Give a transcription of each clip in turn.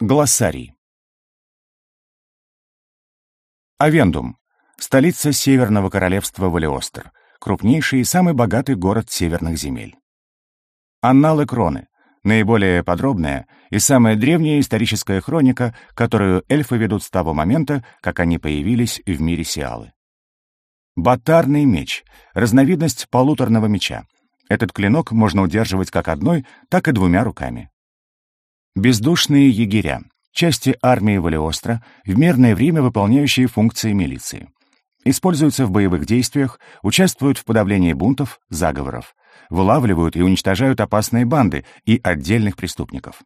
Глоссарий. Авендум — столица Северного королевства Валиостер, крупнейший и самый богатый город северных земель. Анналы Кроны — наиболее подробная и самая древняя историческая хроника, которую эльфы ведут с того момента, как они появились в мире Сиалы. Батарный меч — разновидность полуторного меча. Этот клинок можно удерживать как одной, так и двумя руками. Бездушные егеря, части армии Валиостро, в мирное время выполняющие функции милиции. Используются в боевых действиях, участвуют в подавлении бунтов, заговоров, вылавливают и уничтожают опасные банды и отдельных преступников.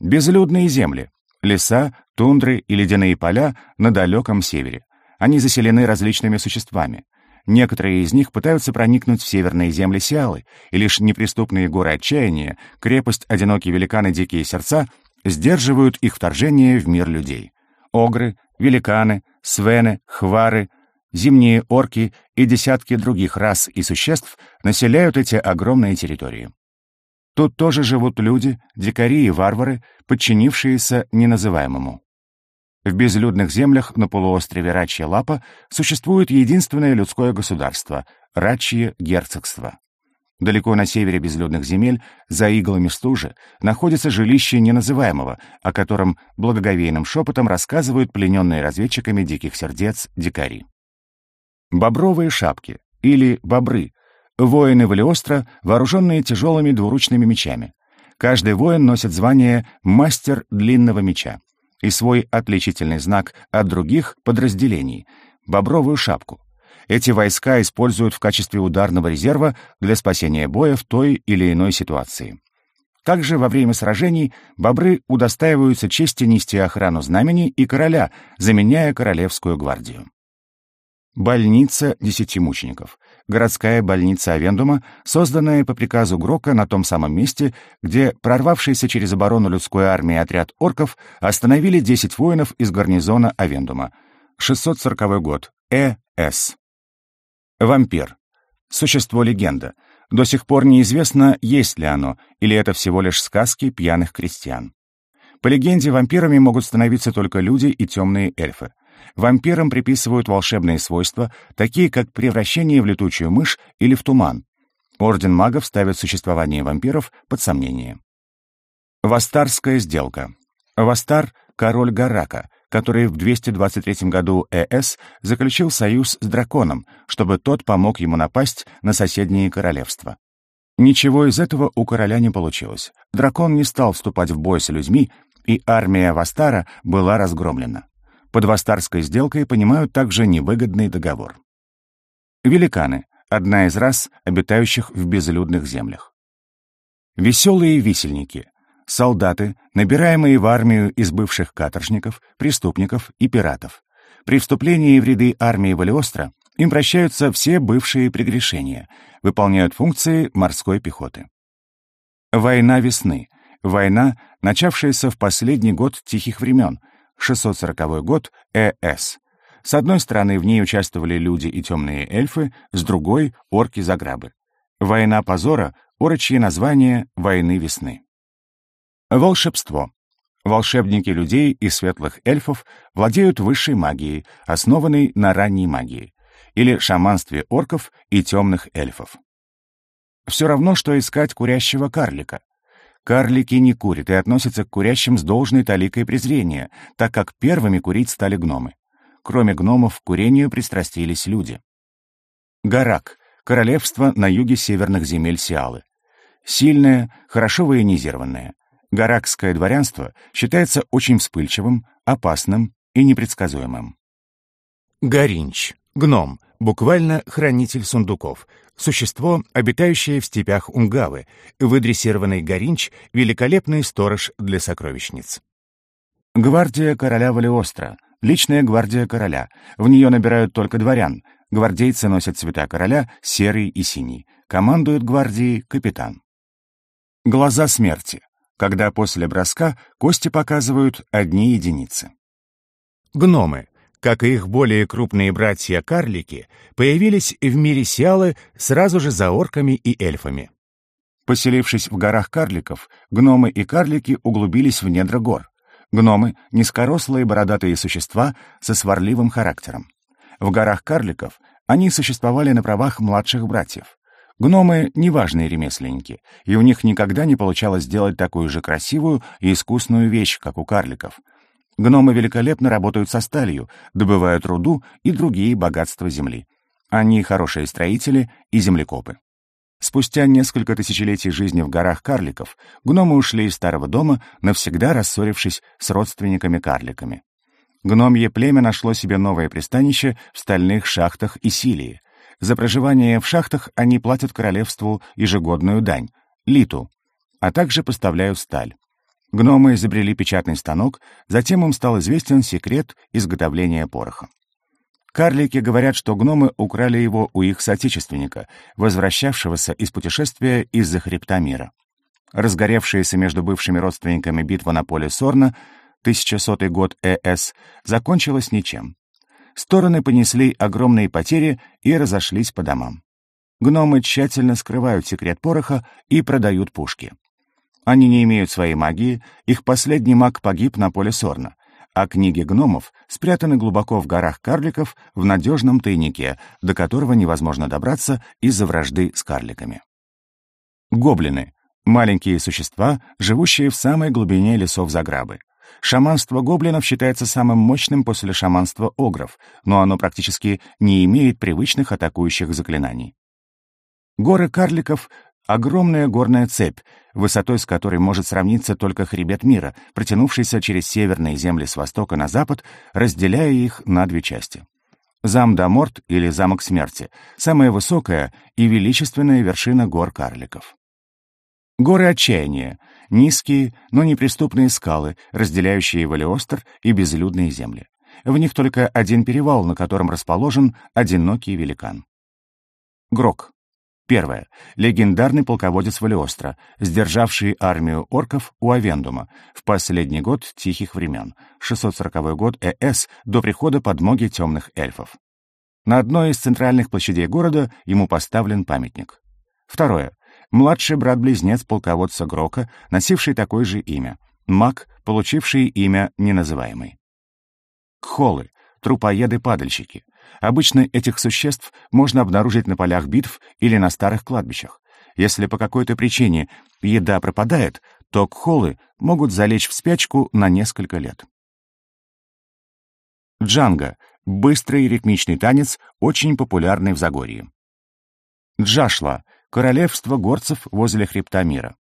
Безлюдные земли, леса, тундры и ледяные поля на далеком севере. Они заселены различными существами. Некоторые из них пытаются проникнуть в северные земли Сиалы, и лишь неприступные горы отчаяния, крепость одинокие великаны Дикие Сердца сдерживают их вторжение в мир людей. Огры, великаны, свены, хвары, зимние орки и десятки других рас и существ населяют эти огромные территории. Тут тоже живут люди, дикари и варвары, подчинившиеся неназываемому. В безлюдных землях на полуострове Рачья Лапа существует единственное людское государство — Рачье герцогство. Далеко на севере безлюдных земель, за иглами стужи, находится жилище неназываемого, о котором благоговейным шепотом рассказывают плененные разведчиками диких сердец дикари. Бобровые шапки, или бобры, воины Валиостро, вооруженные тяжелыми двуручными мечами. Каждый воин носит звание «мастер длинного меча» и свой отличительный знак от других подразделений — бобровую шапку. Эти войска используют в качестве ударного резерва для спасения боя в той или иной ситуации. Также во время сражений бобры удостаиваются чести нести охрану знамени и короля, заменяя королевскую гвардию. Больница десяти мучеников. Городская больница Авендума, созданная по приказу Грока на том самом месте, где прорвавшийся через оборону людской армии отряд орков остановили 10 воинов из гарнизона Авендума. 640 год. Э.С. Вампир. Существо-легенда. До сих пор неизвестно, есть ли оно, или это всего лишь сказки пьяных крестьян. По легенде, вампирами могут становиться только люди и темные эльфы. Вампирам приписывают волшебные свойства, такие как превращение в летучую мышь или в туман. Орден магов ставит существование вампиров под сомнение. Вастарская сделка. Вастар — король Гарака, который в 223 году ЭС заключил союз с драконом, чтобы тот помог ему напасть на соседние королевства. Ничего из этого у короля не получилось. Дракон не стал вступать в бой с людьми, и армия Вастара была разгромлена. Под Вастарской сделкой понимают также невыгодный договор. Великаны — одна из рас, обитающих в безлюдных землях. Веселые висельники — солдаты, набираемые в армию из бывших каторжников, преступников и пиратов. При вступлении в ряды армии Валиостро им прощаются все бывшие прегрешения, выполняют функции морской пехоты. Война весны — война, начавшаяся в последний год тихих времен, 640 год, Э.С. С одной стороны, в ней участвовали люди и темные эльфы, с другой — орки-заграбы. Война позора — орочье название войны весны. Волшебство. Волшебники людей и светлых эльфов владеют высшей магией, основанной на ранней магии, или шаманстве орков и темных эльфов. Все равно, что искать курящего карлика. Карлики не курят и относятся к курящим с должной таликой презрения, так как первыми курить стали гномы. Кроме гномов, к курению пристрастились люди. Гарак — королевство на юге северных земель Сиалы. Сильное, хорошо военизированное. Гаракское дворянство считается очень вспыльчивым, опасным и непредсказуемым. Гаринч — гном, буквально хранитель сундуков, Существо, обитающее в степях Унгавы, выдрессированный Горинч — великолепный сторож для сокровищниц. Гвардия короля Валиостро, личная гвардия короля. В нее набирают только дворян. Гвардейцы носят цвета короля — серый и синий. Командует гвардией капитан. Глаза смерти. Когда после броска кости показывают одни единицы. Гномы как и их более крупные братья-карлики, появились в мире Сиалы сразу же за орками и эльфами. Поселившись в горах карликов, гномы и карлики углубились в недра гор. Гномы — низкорослые бородатые существа со сварливым характером. В горах карликов они существовали на правах младших братьев. Гномы — неважные ремесленники, и у них никогда не получалось сделать такую же красивую и искусную вещь, как у карликов. Гномы великолепно работают со сталью, добывают руду и другие богатства земли. Они хорошие строители и землекопы. Спустя несколько тысячелетий жизни в горах карликов гномы ушли из старого дома, навсегда рассорившись с родственниками-карликами. Гномье племя нашло себе новое пристанище в стальных шахтах Исилии. За проживание в шахтах они платят королевству ежегодную дань — литу, а также поставляют сталь. Гномы изобрели печатный станок, затем им стал известен секрет изготовления пороха. Карлики говорят, что гномы украли его у их соотечественника, возвращавшегося из путешествия из-за хребта мира. Разгоревшаяся между бывшими родственниками битва на поле Сорна, 1100 год ЭС, закончилась ничем. Стороны понесли огромные потери и разошлись по домам. Гномы тщательно скрывают секрет пороха и продают пушки. Они не имеют своей магии, их последний маг погиб на поле Сорна, а книги гномов спрятаны глубоко в горах карликов в надежном тайнике, до которого невозможно добраться из-за вражды с карликами. Гоблины — маленькие существа, живущие в самой глубине лесов Заграбы. Шаманство гоблинов считается самым мощным после шаманства огров, но оно практически не имеет привычных атакующих заклинаний. Горы карликов Огромная горная цепь, высотой с которой может сравниться только хребет мира, протянувшийся через северные земли с востока на запад, разделяя их на две части. Замдаморт или Замок Смерти — самая высокая и величественная вершина гор карликов. Горы Отчаяния — низкие, но неприступные скалы, разделяющие Валиостр и безлюдные земли. В них только один перевал, на котором расположен одинокий великан. Грок Первое. Легендарный полководец Валиостро, сдержавший армию орков у Авендума в последний год тихих времен, 640 год ЭС, до прихода подмоги темных эльфов. На одной из центральных площадей города ему поставлен памятник. Второе. Младший брат-близнец полководца Грока, носивший такое же имя. Маг, получивший имя Неназываемый. Кхолы, трупоеды-падальщики, Обычно этих существ можно обнаружить на полях битв или на старых кладбищах. Если по какой-то причине еда пропадает, то кхолы могут залечь в спячку на несколько лет. Джанга — быстрый ритмичный танец, очень популярный в Загорье. Джашла — королевство горцев возле хребта мира.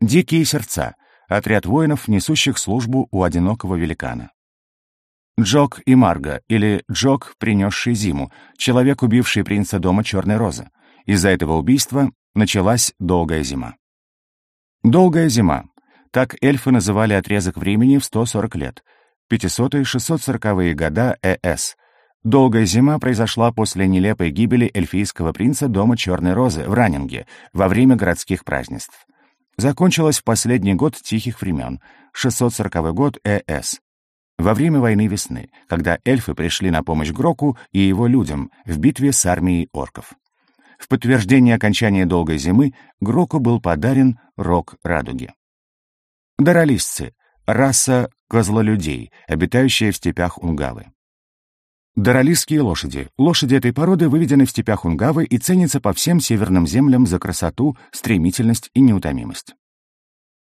Дикие сердца — отряд воинов, несущих службу у одинокого великана. Джок и Марга, или Джок, принесший зиму, человек, убивший принца дома Черной Розы. Из-за этого убийства началась долгая зима. Долгая зима. Так эльфы называли отрезок времени в 140 лет. 500-640-е года ЭС. Долгая зима произошла после нелепой гибели эльфийского принца дома Черной Розы в Раннинге во время городских празднеств. Закончилась в последний год тихих времен, 640 год ЭС во время войны весны, когда эльфы пришли на помощь Гроку и его людям в битве с армией орков. В подтверждение окончания долгой зимы Гроку был подарен рог радуги. Даролистцы — раса козлолюдей, обитающая в степях Унгавы. Даролистские лошади. Лошади этой породы выведены в степях Унгавы и ценятся по всем северным землям за красоту, стремительность и неутомимость.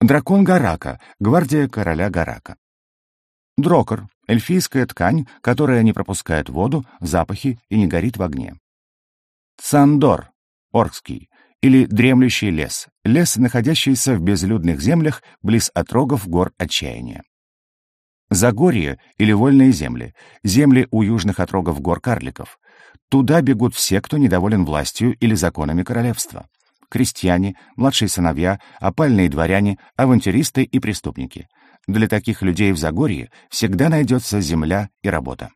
Дракон Гарака, гвардия короля Гарака. Дрокер — эльфийская ткань, которая не пропускает воду, запахи и не горит в огне. Цандор — оркский, или дремлющий лес, лес, находящийся в безлюдных землях близ отрогов гор отчаяния. Загорье или вольные земли, земли у южных отрогов гор карликов. Туда бегут все, кто недоволен властью или законами королевства. Крестьяне, младшие сыновья, опальные дворяне, авантюристы и преступники — для таких людей в Загорье всегда найдется земля и работа.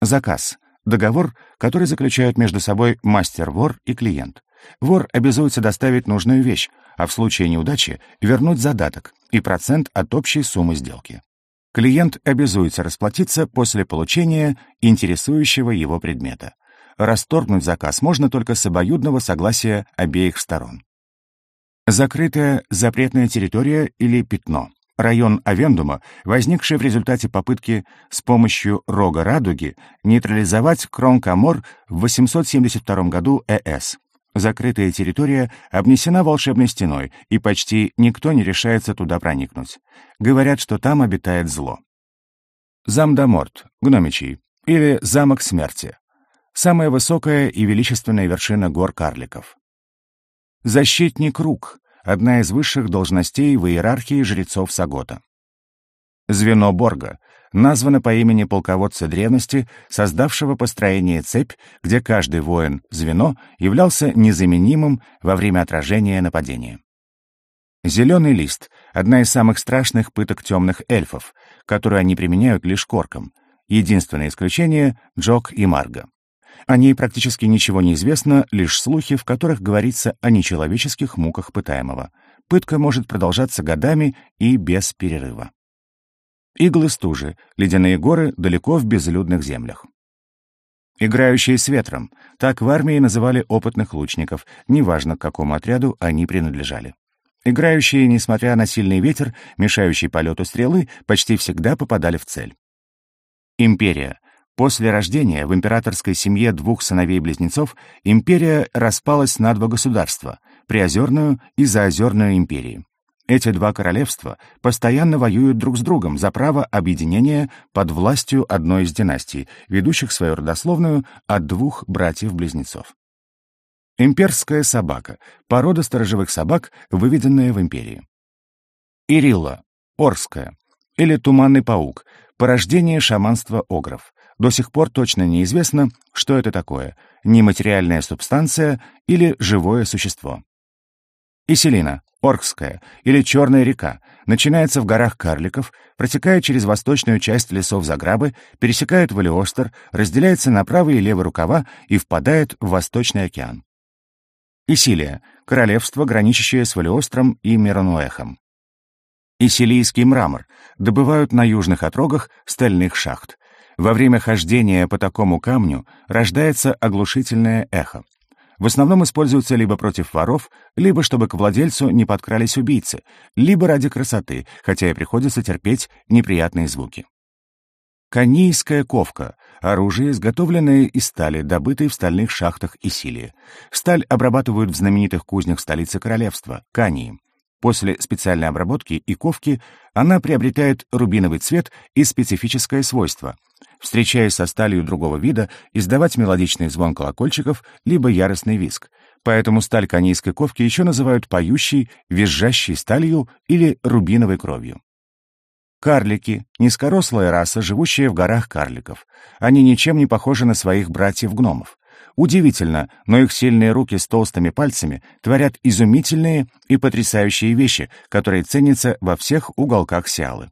Заказ — договор, который заключают между собой мастер-вор и клиент. Вор обязуется доставить нужную вещь, а в случае неудачи вернуть задаток и процент от общей суммы сделки. Клиент обязуется расплатиться после получения интересующего его предмета. Расторгнуть заказ можно только с обоюдного согласия обеих сторон. Закрытая запретная территория или пятно Район Авендума, возникший в результате попытки с помощью рога радуги нейтрализовать Кронк-а-Мор в 872 году ЭС. Закрытая территория обнесена волшебной стеной, и почти никто не решается туда проникнуть. Говорят, что там обитает зло. Замдаморт, Гномичий, или Замок Смерти. Самая высокая и величественная вершина гор карликов. Защитник Рук, одна из высших должностей в иерархии жрецов Сагота. Звено Борга названо по имени полководца древности, создавшего построение цепь, где каждый воин-звено являлся незаменимым во время отражения нападения. Зеленый лист — одна из самых страшных пыток темных эльфов, которую они применяют лишь коркам. Единственное исключение — Джок и Марга. О ней практически ничего не известно, лишь слухи, в которых говорится о нечеловеческих муках пытаемого. Пытка может продолжаться годами и без перерыва. Иглы стужи, ледяные горы далеко в безлюдных землях. Играющие с ветром. Так в армии называли опытных лучников, неважно, к какому отряду они принадлежали. Играющие, несмотря на сильный ветер, мешающий полету стрелы, почти всегда попадали в цель. Империя. После рождения в императорской семье двух сыновей-близнецов империя распалась на два государства — Приозерную и Заозерную империи. Эти два королевства постоянно воюют друг с другом за право объединения под властью одной из династий, ведущих свою родословную от двух братьев-близнецов. Имперская собака — порода сторожевых собак, выведенная в империи. Ирилла — Орская, или Туманный паук — порождение шаманства огров. До сих пор точно неизвестно, что это такое — нематериальная субстанция или живое существо. Иселина, Оркская или Черная река, начинается в горах Карликов, протекает через восточную часть лесов Заграбы, пересекает Валиостер, разделяется на правый и левый рукава и впадает в Восточный океан. Исилия — королевство, граничащее с Валиостром и Мирануэхом. Исилийский мрамор добывают на южных отрогах стальных шахт. Во время хождения по такому камню рождается оглушительное эхо. В основном используются либо против воров, либо чтобы к владельцу не подкрались убийцы, либо ради красоты, хотя и приходится терпеть неприятные звуки. Канийская ковка — оружие, изготовленное из стали, добытой в стальных шахтах Исилии. Сталь обрабатывают в знаменитых кузнях столицы королевства — Кании. После специальной обработки и ковки она приобретает рубиновый цвет и специфическое свойство — встречаясь со сталью другого вида, издавать мелодичный звон колокольчиков либо яростный виск. Поэтому сталь канийской ковки еще называют поющей, визжащей сталью или рубиновой кровью. Карлики — низкорослая раса, живущая в горах карликов. Они ничем не похожи на своих братьев-гномов. Удивительно, но их сильные руки с толстыми пальцами творят изумительные и потрясающие вещи, которые ценятся во всех уголках Сиалы.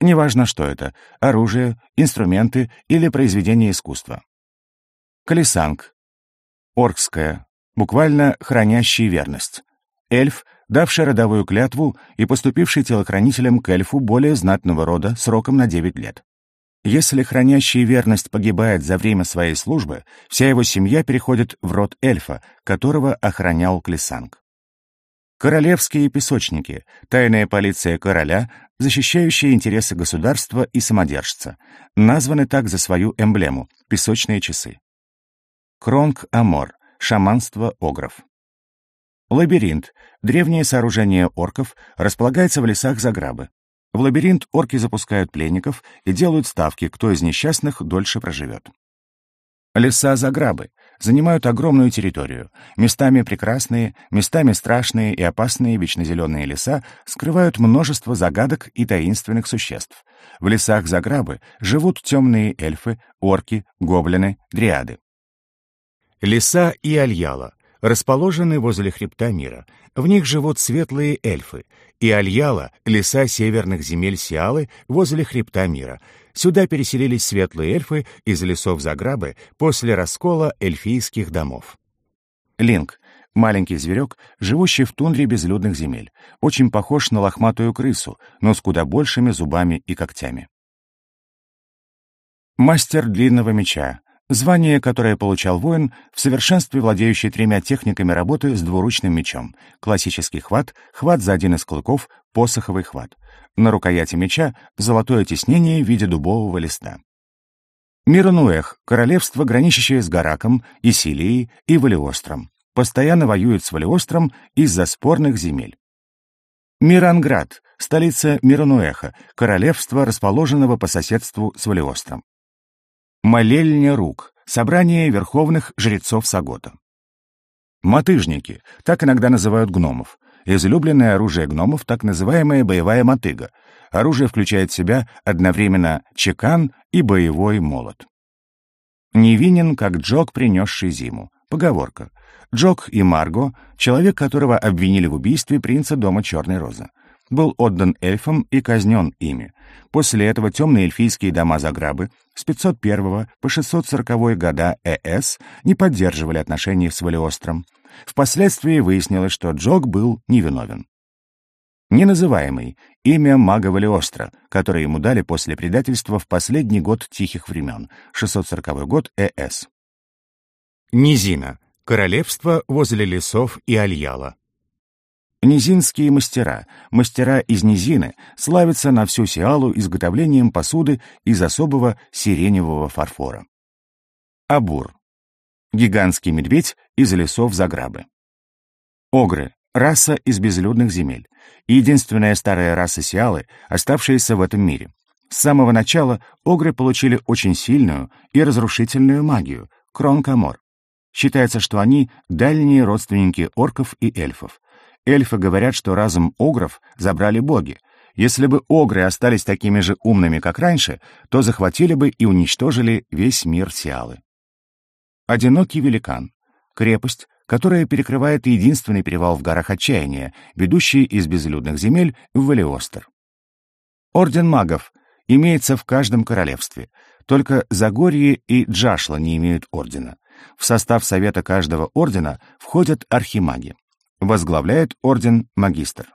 Неважно, что это — оружие, инструменты или произведение искусства. Колесанг. Оркская. Буквально хранящий верность. Эльф, давший родовую клятву и поступивший телохранителем к эльфу более знатного рода сроком на 9 лет. Если хранящий верность погибает за время своей службы, вся его семья переходит в род эльфа, которого охранял к'лиссанг. Королевские песочники — тайная полиция короля, защищающая интересы государства и самодержца, названы так за свою эмблему — песочные часы. Кронк-а-Мор — шаманство огров. Лабиринт — древнее сооружение орков, располагается в лесах Заграбы. В лабиринт орки запускают пленников и делают ставки, кто из несчастных дольше проживет. Леса Заграбы занимают огромную территорию. Местами прекрасные, местами страшные и опасные вечнозеленые леса скрывают множество загадок и таинственных существ. В лесах Заграбы живут темные эльфы, орки, гоблины, дриады. Леса и Альяла расположены возле хребта мира. В них живут светлые эльфы, и Альяла — леса северных земель Сиалы возле хребта мира. Сюда переселились светлые эльфы из лесов Заграбы после раскола эльфийских домов. Линк — маленький зверек, живущий в тундре безлюдных земель. Очень похож на лохматую крысу, но с куда большими зубами и когтями. Мастер длинного меча, Звание, которое получал воин, в совершенстве владеющий тремя техниками работы с двуручным мечом. Классический хват, хват за один из клыков, посоховый хват. На рукояти меча золотое тиснение в виде дубового листа. Миронуэх — королевство, граничащее с Гараком, Исилией и Валиостром. Постоянно воюет с Валиостром из-за спорных земель. Миранград — столица Миронуэха, королевство, расположенного по соседству с Валиостром. Молельня рук — собрание верховных жрецов Сагота. Мотыжники — так иногда называют гномов. Излюбленное оружие гномов — так называемая боевая мотыга. Оружие включает в себя одновременно чекан и боевой молот. Невинен, как Джок, принесший зиму. Поговорка. Джок и Марго — человек, которого обвинили в убийстве принца дома Черной Розы был отдан эльфам и казнен ими. После этого темные эльфийские дома Заграбы с 501 по 640 года ЭС не поддерживали отношений с Валиостром. Впоследствии выяснилось, что Джок был невиновен. Неназываемый — имя мага Валиостра, которое ему дали после предательства в последний год тихих времен, 640 год ЭС. Низина — королевство возле лесов и Альяла. Низинские мастера, мастера из низины, славятся на всю Сиалу изготовлением посуды из особого сиреневого фарфора. Обур. Гигантский медведь из лесов Заграбы. Огры. Раса из безлюдных земель. Единственная старая раса Сиалы, оставшаяся в этом мире. С самого начала огры получили очень сильную и разрушительную магию — Кронк-а-Мор. Считается, что они — дальние родственники орков и эльфов. Эльфы говорят, что разум огров забрали боги. Если бы огры остались такими же умными, как раньше, то захватили бы и уничтожили весь мир Сиалы. Одинокий великан. Крепость, которая перекрывает единственный перевал в горах отчаяния, ведущий из безлюдных земель в Валиостер. Орден магов имеется в каждом королевстве. Только Загорье и Джашла не имеют ордена. В состав совета каждого ордена входят архимаги. Возглавляет орден магистр.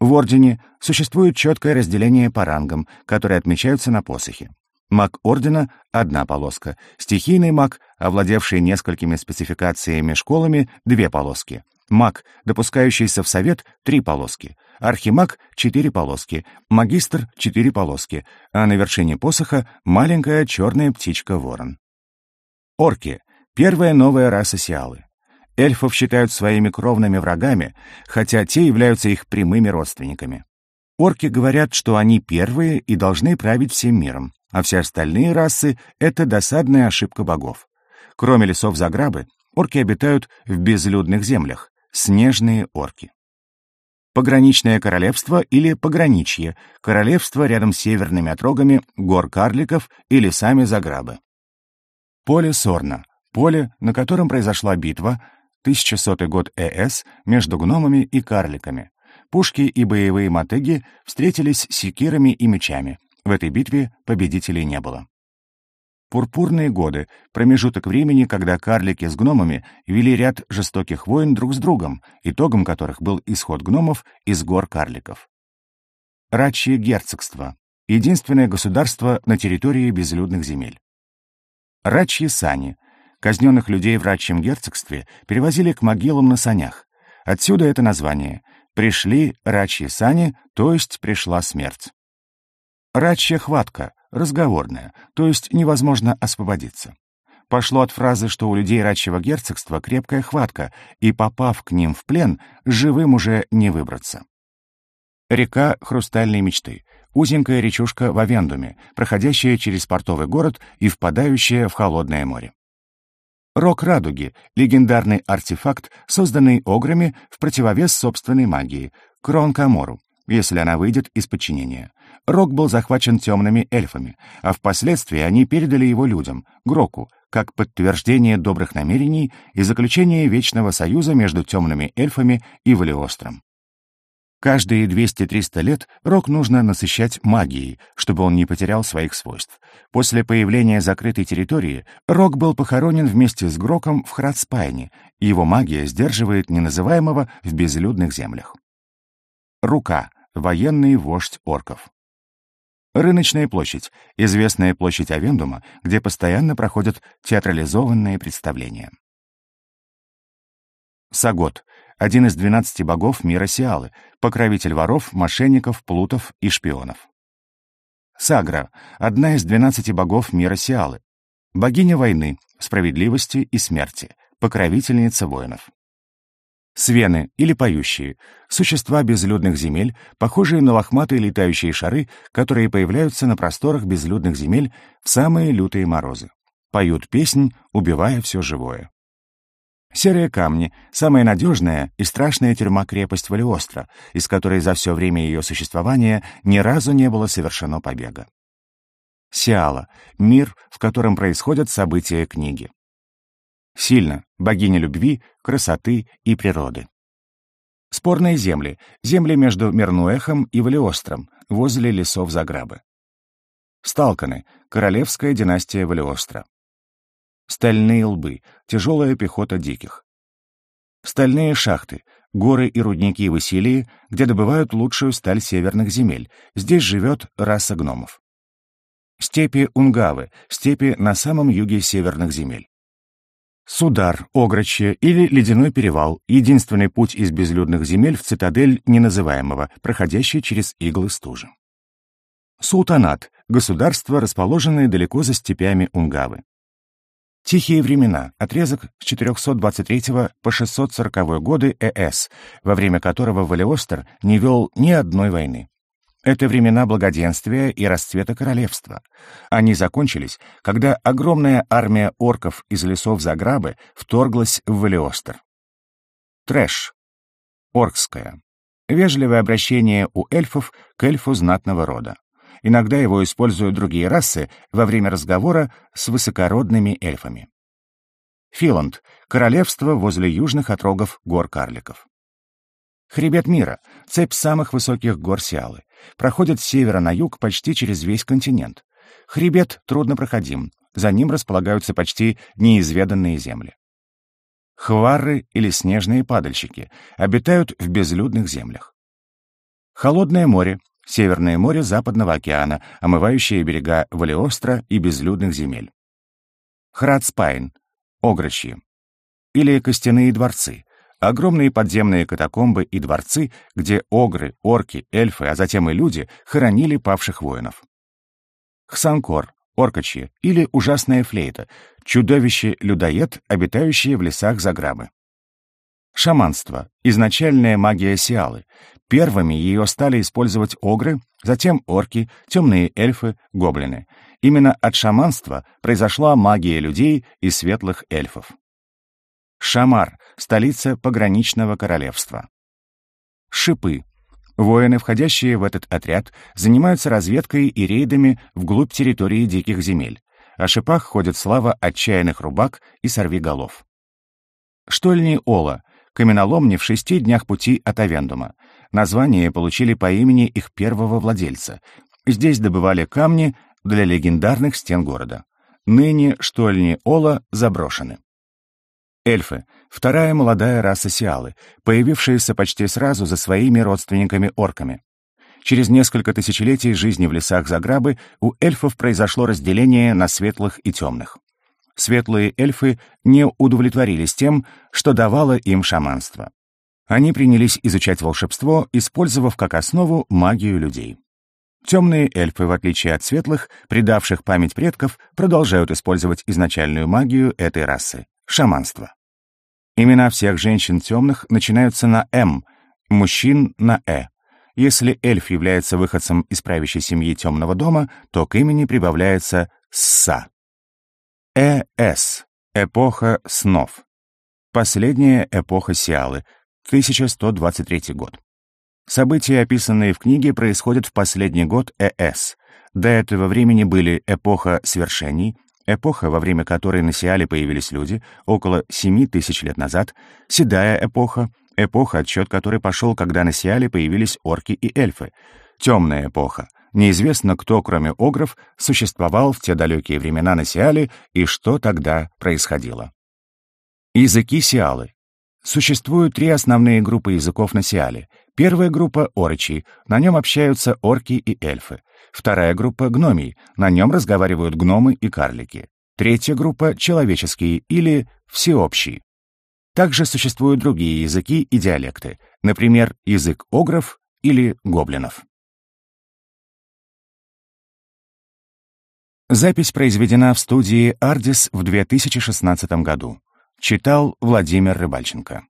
В ордене существует четкое разделение по рангам, которые отмечаются на посохе. Маг ордена — одна полоска, стихийный маг, овладевший несколькими спецификациями школами — две полоски, маг, допускающийся в совет — три полоски, архимаг — четыре полоски, магистр — четыре полоски, а на вершине посоха — маленькая черная птичка-ворон. Орки — первая новая раса Сиалы. Эльфов считают своими кровными врагами, хотя те являются их прямыми родственниками. Орки говорят, что они первые и должны править всем миром, а все остальные расы — это досадная ошибка богов. Кроме лесов Заграбы, орки обитают в безлюдных землях, снежные орки. Пограничное королевство или пограничье — королевство рядом с северными отрогами гор карликов и лесами Заграбы. Поле Сорна — поле, на котором произошла битва, 1100 год ЭС между гномами и карликами. Пушки и боевые мотыги встретились с секирами и мечами. В этой битве победителей не было. Пурпурные годы — промежуток времени, когда карлики с гномами вели ряд жестоких войн друг с другом, итогом которых был исход гномов из гор карликов. Рачье герцогство — единственное государство на территории безлюдных земель. Рачьи сани Казненных людей в Ратчем герцогстве перевозили к могилам на санях. Отсюда это название. Пришли рачьи сани, то есть пришла смерть. Рачья хватка, разговорная, то есть невозможно освободиться. Пошло от фразы, что у людей Рачьего герцогства крепкая хватка, и, попав к ним в плен, живым уже не выбраться. Река Хрустальной мечты, узенькая речушка в Авендуме, проходящая через портовый город и впадающая в холодное море. Рог радуги — легендарный артефакт, созданный ограми в противовес собственной магии, Крон Камору, если она выйдет из подчинения. Рог был захвачен темными эльфами, а впоследствии они передали его людям, Гроку, как подтверждение добрых намерений и заключение Вечного Союза между темными эльфами и Валиостром. Каждые 200-300 лет рог нужно насыщать магией, чтобы он не потерял своих свойств. После появления закрытой территории рог был похоронен вместе с Гроком в Храдспайне, и его магия сдерживает неназываемого в безлюдных землях. Рука — военный вождь орков. Рыночная площадь — известная площадь Авендума, где постоянно проходят театрализованные представления. Сагот — один из двенадцати богов мира Сиалы, покровитель воров, мошенников, плутов и шпионов. Сагра — одна из двенадцати богов мира Сиалы, богиня войны, справедливости и смерти, покровительница воинов. Свены или поющие — существа безлюдных земель, похожие на лохматые летающие шары, которые появляются на просторах безлюдных земель в самые лютые морозы. Поют песнь, убивая все живое. Серые камни — самая надежная и страшная тюрьма-крепость Валиостро, из которой за все время ее существования ни разу не было совершено побега. Сиала — мир, в котором происходят события книги. Сильно — богиня любви, красоты и природы. Спорные земли — земли между Мернуэхом и Валиостром, возле лесов Заграбы. Сталканы — королевская династия Валиостра. Стальные лбы — тяжелая пехота диких. Стальные шахты — горы и рудники в Исилии, где добывают лучшую сталь северных земель. Здесь живет раса гномов. Степи Унгавы — степи на самом юге северных земель. Судар, Ограчье или Ледяной перевал — единственный путь из безлюдных земель в цитадель неназываемого, проходящий через иглы стужи. Султанат — государство, расположенное далеко за степями Унгавы. Тихие времена, отрезок с 423 по 640 годы ЭС, во время которого Валиостер не вел ни одной войны. Это времена благоденствия и расцвета королевства. Они закончились, когда огромная армия орков из лесов Заграбы вторглась в Валиостер. Трэш. Оркское. Вежливое обращение у эльфов к эльфу знатного рода. Иногда его используют другие расы во время разговора с высокородными эльфами. Филанд — королевство возле южных отрогов гор-карликов. Хребет мира — цепь самых высоких гор Сиалы. Проходит с севера на юг почти через весь континент. Хребет труднопроходим, за ним располагаются почти неизведанные земли. Хварры или снежные падальщики обитают в безлюдных землях. Холодное море, Северное море Западного океана, омывающее берега Валиостра и безлюдных земель. Храдспайн, Ограчьи. Или костяные дворцы, Огромные подземные катакомбы и дворцы, где огры, орки, эльфы, а затем и люди хоронили павших воинов. Хсанкор, оркачье или ужасная флейта, чудовище-людоед, обитающее в лесах Заграбы. Шаманство — изначальная магия Сиалы. Первыми ее стали использовать огры, затем орки, темные эльфы, гоблины. Именно от шаманства произошла магия людей и светлых эльфов. Шамар — столица пограничного королевства. Шипы. Воины, входящие в этот отряд, занимаются разведкой и рейдами вглубь территории диких земель. О шипах ходит слава отчаянных рубак и сорвиголов. Штольни Ола — каменоломни в шести днях пути от Авендума. Название получили по имени их первого владельца. Здесь добывали камни для легендарных стен города. Ныне штольни Ола заброшены. Эльфы — вторая молодая раса Сиалы, появившаяся почти сразу за своими родственниками-орками. Через несколько тысячелетий жизни в лесах Заграбы у эльфов произошло разделение на светлых и темных. Светлые эльфы не удовлетворились тем, что давало им шаманство. Они принялись изучать волшебство, использовав как основу магию людей. Темные эльфы, в отличие от светлых, предавших память предков, продолжают использовать изначальную магию этой расы шаманство. Имена всех женщин темных начинаются на «М», мужчин — на «Э». Если эльф является выходцем из правящей семьи темного дома, то к имени прибавляется «Са». Э.С. Эпоха снов. Последняя эпоха Сиалы, 1123 год. События, описанные в книге, происходят в последний год Э.С. До этого времени были эпоха свершений, Эпоха, во время которой на Сиале появились люди, около 7 тысяч лет назад, седая эпоха, эпоха, отсчет которой пошел, когда на Сиале появились орки и эльфы, темная эпоха неизвестно кто, кроме Огров, существовал в те далекие времена на Сиале и что тогда происходило. Языки Сиалы. Существуют три основные группы языков на Сиале. Первая группа — орочи, на нем общаются орки и эльфы. Вторая группа — гномий, на нем разговаривают гномы и карлики. Третья группа — человеческие или всеобщие. Также существуют другие языки и диалекты, например, язык огров или гоблинов. Запись произведена в студии «Ардис» в 2016 году. Читал Владимир Рыбальченко.